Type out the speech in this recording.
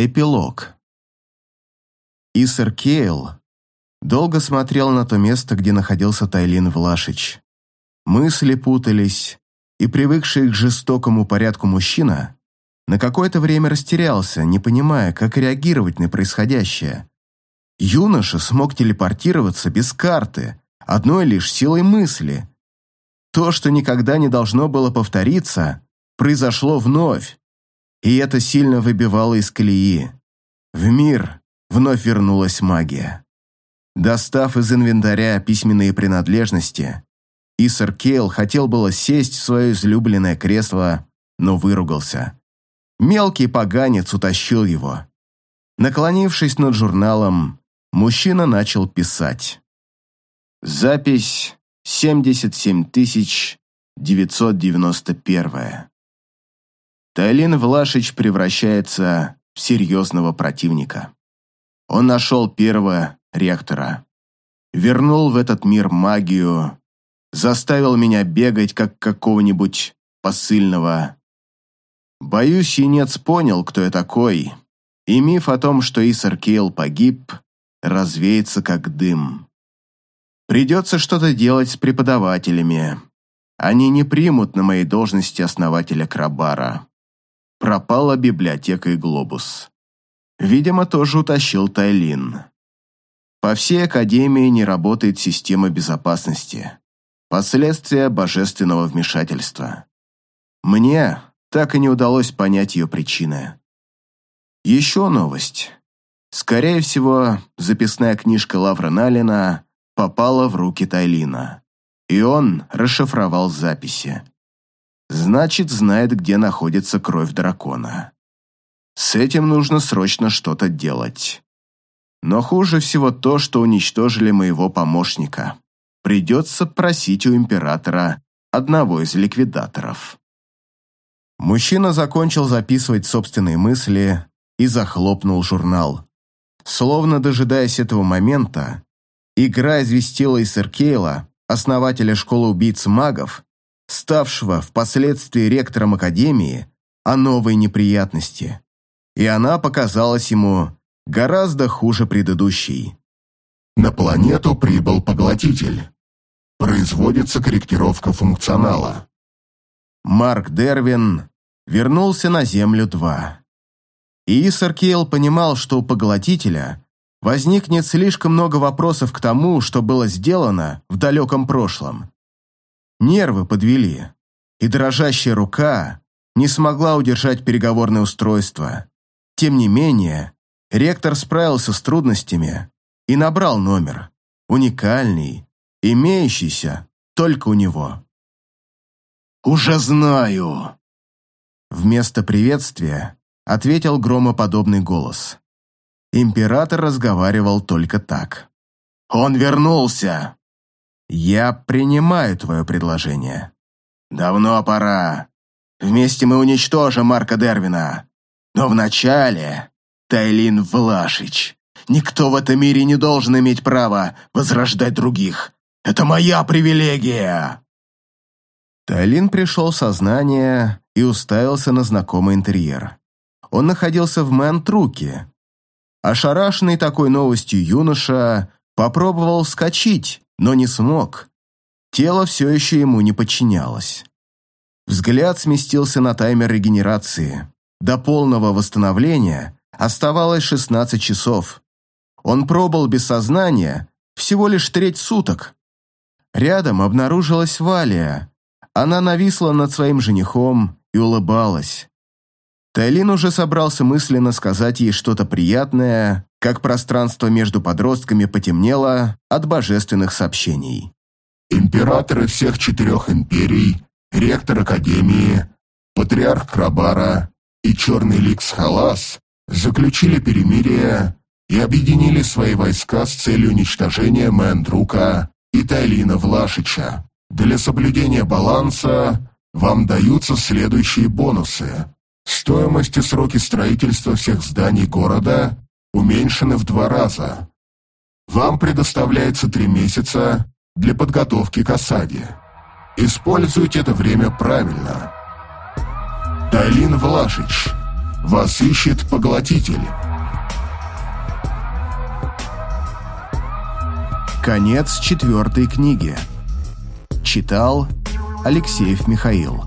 Эпилог. Исер Кейл долго смотрел на то место, где находился Тайлин Влашич. Мысли путались, и привыкший к жестокому порядку мужчина на какое-то время растерялся, не понимая, как реагировать на происходящее. Юноша смог телепортироваться без карты, одной лишь силой мысли. То, что никогда не должно было повториться, произошло вновь, и это сильно выбивало из колеи. В мир вновь вернулась магия. Достав из инвентаря письменные принадлежности, Исар Кейл хотел было сесть в свое излюбленное кресло, но выругался. Мелкий поганец утащил его. Наклонившись над журналом, мужчина начал писать. Запись 77991. Тайлин Влашич превращается в серьезного противника. Он нашел первого реактора, вернул в этот мир магию, заставил меня бегать, как какого-нибудь посыльного. Боюсь, Енец понял, кто я такой, и миф о том, что Исар Кейл погиб, развеется как дым. Придется что-то делать с преподавателями. Они не примут на моей должности основателя Крабара. Пропала библиотека и глобус. Видимо, тоже утащил Тайлин. По всей Академии не работает система безопасности. Последствия божественного вмешательства. Мне так и не удалось понять ее причины. Еще новость. Скорее всего, записная книжка Лавра Налина попала в руки Тайлина, и он расшифровал записи. Значит, знает, где находится кровь дракона. С этим нужно срочно что-то делать. Но хуже всего то, что уничтожили моего помощника. Придется просить у императора одного из ликвидаторов. Мужчина закончил записывать собственные мысли и захлопнул журнал. Словно дожидаясь этого момента, игра известила из Эркейла, основателя школы убийц магов, ставшего впоследствии ректором Академии, о новой неприятности. И она показалась ему гораздо хуже предыдущей. На планету прибыл поглотитель. Производится корректировка функционала. Марк Дервин вернулся на Землю-2. И Исаркейл понимал, что у поглотителя возникнет слишком много вопросов к тому, что было сделано в далеком прошлом. Нервы подвели, и дрожащая рука не смогла удержать переговорное устройство. Тем не менее, ректор справился с трудностями и набрал номер, уникальный, имеющийся только у него. «Уже знаю!» Вместо приветствия ответил громоподобный голос. Император разговаривал только так. «Он вернулся!» «Я принимаю твое предложение». «Давно пора. Вместе мы уничтожим Марка Дервина. Но вначале Тайлин Влашич. Никто в этом мире не должен иметь права возрождать других. Это моя привилегия!» Тайлин пришел в сознание и уставился на знакомый интерьер. Он находился в Мэнтруке. Ошарашенный такой новостью юноша попробовал вскочить, но не смог. Тело все еще ему не подчинялось. Взгляд сместился на таймер регенерации. До полного восстановления оставалось 16 часов. Он пробыл без сознания всего лишь треть суток. Рядом обнаружилась Валия. Она нависла над своим женихом и улыбалась. Тайлин уже собрался мысленно сказать ей что-то приятное, как пространство между подростками потемнело от божественных сообщений. Императоры всех четырех империй, ректор Академии, патриарх Крабара и Черный Ликс Халас заключили перемирие и объединили свои войска с целью уничтожения Мэндрука и Тайлина Влашича. Для соблюдения баланса вам даются следующие бонусы. Стоимость и сроки строительства всех зданий города уменьшены в два раза. Вам предоставляется три месяца для подготовки к осаде. Используйте это время правильно. Тайлин Влашич, Вас ищет поглотитель. Конец четвертой книги. Читал Алексеев Михаил.